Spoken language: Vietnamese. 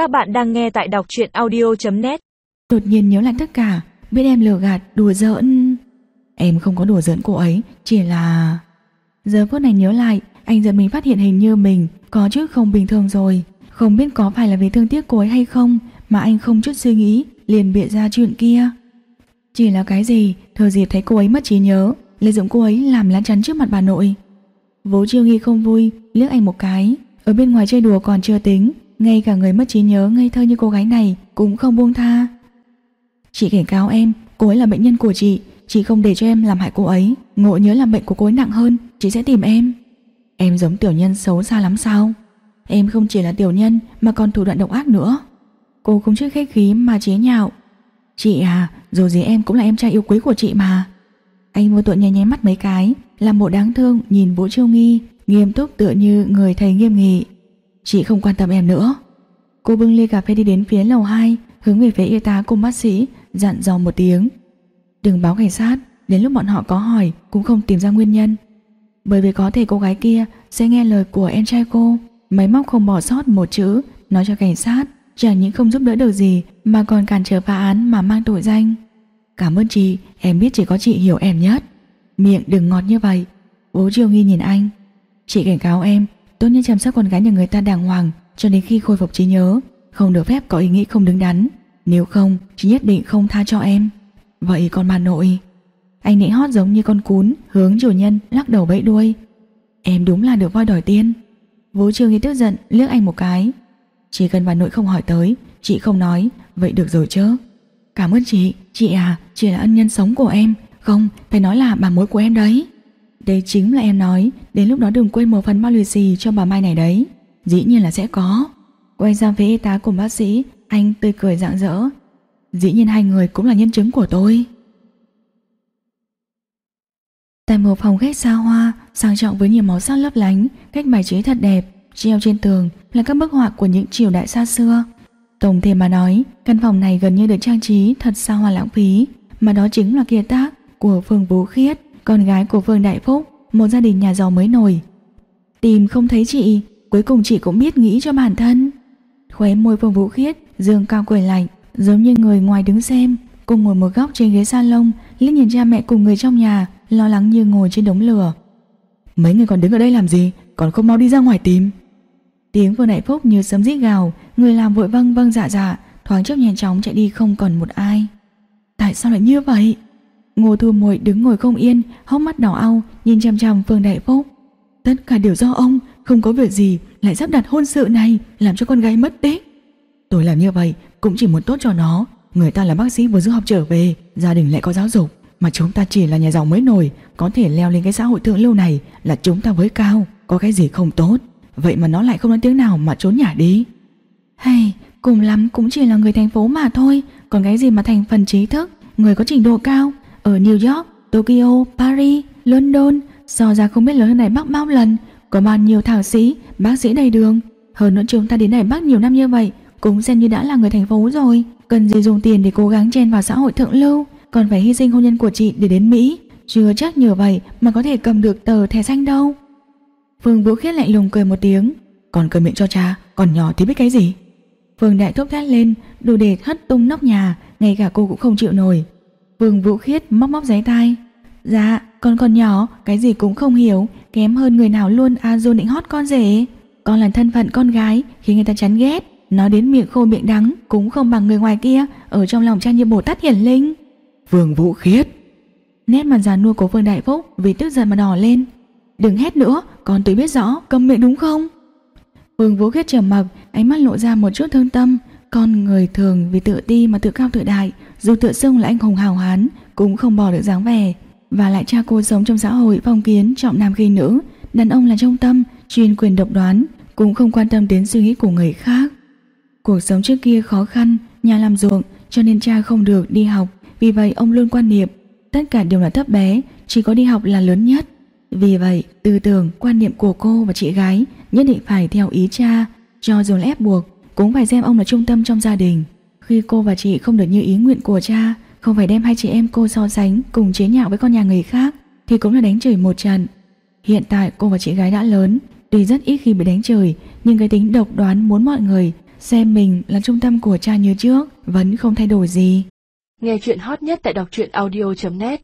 Các bạn đang nghe tại đọc truyện audio.net Đột nhiên nhớ lại tất cả Biết em lừa gạt, đùa giỡn. Em không có đùa giỡn cô ấy Chỉ là... Giờ phút này nhớ lại Anh giật mình phát hiện hình như mình Có chút không bình thường rồi. Không biết có phải là vì thương tiếc cô ấy hay không Mà anh không chút suy nghĩ Liền bịa ra chuyện kia. Chỉ là cái gì Thờ dịp thấy cô ấy mất trí nhớ Lợi dụng cô ấy làm lá chắn trước mặt bà nội. Vố chiêu nghi không vui liếc anh một cái. Ở bên ngoài chơi đùa còn chưa tính ngay cả người mất trí nhớ ngây thơ như cô gái này cũng không buông tha. Chị cảnh cáo em, cô ấy là bệnh nhân của chị, chị không để cho em làm hại cô ấy, ngộ nhớ làm bệnh của cô ấy nặng hơn, chị sẽ tìm em. Em giống tiểu nhân xấu xa lắm sao? Em không chỉ là tiểu nhân mà còn thủ đoạn độc ác nữa. Cô không chút khách khí mà chế nhạo. Chị à, dù gì em cũng là em trai yêu quý của chị mà. Anh vô tội nháy nháy mắt mấy cái, làm bộ đáng thương nhìn Vũ Chiêu Nghi, nghiêm túc tựa như người thầy nghiêm nghị. Chị không quan tâm em nữa. Cô bưng ly cà phê đi đến phía lầu 2 Hướng về phía y tá cùng bác sĩ, Dặn dò một tiếng. Đừng báo cảnh sát, Đến lúc bọn họ có hỏi cũng không tìm ra nguyên nhân. Bởi vì có thể cô gái kia Sẽ nghe lời của em trai cô, Máy móc không bỏ sót một chữ, Nói cho cảnh sát Chẳng những không giúp đỡ được gì Mà còn cản trở phá án mà mang tội danh. Cảm ơn chị, Em biết chỉ có chị hiểu em nhất. Miệng đừng ngọt như vậy. Bố Triều Nghi nhìn anh. Chị cảnh cáo em Tốt nhất chăm sóc con gái nhà người ta đàng hoàng cho đến khi khôi phục trí nhớ, không được phép có ý nghĩ không đứng đắn. Nếu không, chị nhất định không tha cho em. Vậy còn bà nội... Anh nịnh hót giống như con cún, hướng chủ nhân lắc đầu bẫy đuôi. Em đúng là được voi đòi tiên. Vũ Trương Nghi tức giận liếc anh một cái. Chỉ cần bà nội không hỏi tới, chị không nói, vậy được rồi chứ. Cảm ơn chị, chị à, chị là ân nhân sống của em. Không, phải nói là bà mối của em đấy. Đây chính là em nói, Đến lúc đó đừng quên một phần bao lì xì cho bà Mai này đấy. Dĩ nhiên là sẽ có. Quay sang phía y tá cùng bác sĩ, Anh tươi cười rạng rỡ. Dĩ nhiên hai người cũng là nhân chứng của tôi. Tại một phòng khách xa hoa, Sang trọng với nhiều màu sắc lấp lánh, Cách bài trí thật đẹp, Treo trên tường là các bức họa của những triều đại xa xưa. Tổng thể mà nói, Căn phòng này gần như được trang trí thật xa hoa lãng phí, Mà đó chính là kiệt tác của Phương Vũ Khiết con gái của Vương Đại Phúc, một gia đình nhà giàu mới nổi. Tìm không thấy chị, cuối cùng chị cũng biết nghĩ cho bản thân. Khóe môi Phương Vũ Khiết, dương cao cười lạnh, giống như người ngoài đứng xem, cùng ngồi một góc trên ghế salon, liếc nhìn cha mẹ cùng người trong nhà, lo lắng như ngồi trên đống lửa. Mấy người còn đứng ở đây làm gì, còn không mau đi ra ngoài tìm. Tiếng Vương Đại Phúc như sấm rít gào, người làm vội vâng vâng dạ dạ, thoáng chốc nhanh chóng chạy đi không còn một ai. Tại sao lại như vậy? Ngô Thu Muội đứng ngồi không yên, hốc mắt đỏ au, nhìn chằm chằm Phương Đại Phúc. Tất cả đều do ông, không có việc gì lại sắp đặt hôn sự này, làm cho con gái mất tích. Tôi làm như vậy cũng chỉ muốn tốt cho nó. Người ta là bác sĩ vừa du học trở về, gia đình lại có giáo dục, mà chúng ta chỉ là nhà giàu mới nổi, có thể leo lên cái xã hội thượng lưu này là chúng ta với cao, có cái gì không tốt. Vậy mà nó lại không nói tiếng nào mà trốn nhả đi. Hay, cùng lắm cũng chỉ là người thành phố mà thôi, còn cái gì mà thành phần trí thức, người có trình độ cao, ở New York, Tokyo, Paris, London, so ra không biết lớn hơn này Bắc bao lần, có bao nhiêu thảo sĩ, bác sĩ đầy đường. Hơn nữa chúng ta đến này Bắc nhiều năm như vậy, cũng xem như đã là người thành phố rồi. Cần gì dùng tiền để cố gắng chen vào xã hội thượng lưu, còn phải hy sinh hôn nhân của chị để đến Mỹ. Chưa chắc nhờ vậy mà có thể cầm được tờ thẻ xanh đâu. Phương Vũ Khiết lạnh lùng cười một tiếng, còn cười miệng cho cha, còn nhỏ thì biết cái gì. Phương Đại thúc thét lên, đủ để hất tung nóc nhà, ngay cả cô cũng không chịu nổi. Vương Vũ Khiết móc móc giấy tay. Dạ, con còn nhỏ, cái gì cũng không hiểu, kém hơn người nào luôn a à, định hót con rể. Con là thân phận con gái, khi người ta chán ghét, nói đến miệng khô miệng đắng cũng không bằng người ngoài kia, ở trong lòng cha như Bồ Tát hiển linh. Vương Vũ Khiết Nét mặt già nua của Vương Đại Phúc vì tức giận mà đỏ lên. Đừng hét nữa, con tôi biết rõ, cầm miệng đúng không? Vương Vũ Khiết trầm mặc, ánh mắt lộ ra một chút thương tâm, con người thường vì tự ti mà tự cao tự đại, dù tự xưng là anh hùng hào hán, cũng không bỏ được dáng vẻ. Và lại cha cô sống trong xã hội phong kiến trọng nam khi nữ, đàn ông là trung tâm, chuyên quyền độc đoán, cũng không quan tâm đến suy nghĩ của người khác. Cuộc sống trước kia khó khăn, nhà làm ruộng, cho nên cha không được đi học, vì vậy ông luôn quan niệm tất cả đều là thấp bé, chỉ có đi học là lớn nhất. Vì vậy, tư tưởng, quan niệm của cô và chị gái nhất định phải theo ý cha, cho dù là ép buộc, cũng phải xem ông là trung tâm trong gia đình. Khi cô và chị không được như ý nguyện của cha, không phải đem hai chị em cô so sánh cùng chế nhạo với con nhà người khác, thì cũng là đánh chửi một trận. Hiện tại cô và chị gái đã lớn, tuy rất ít khi bị đánh chửi, nhưng cái tính độc đoán muốn mọi người xem mình là trung tâm của cha như trước, vẫn không thay đổi gì. Nghe chuyện hot nhất tại đọc truyện audio.net